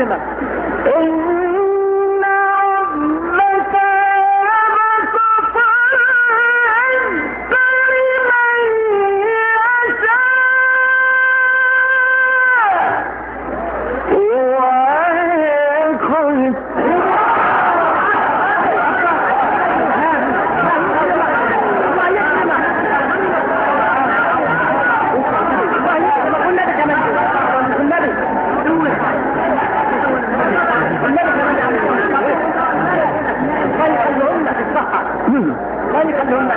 বুঝে না Thank you.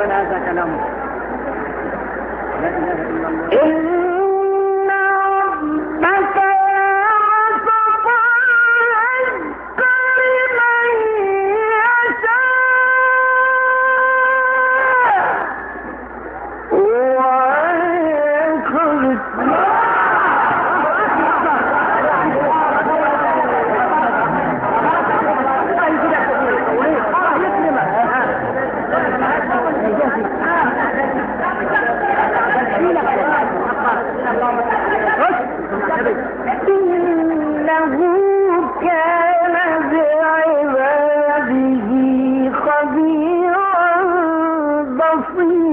من هذا كلامه. لا إله إلا الله. free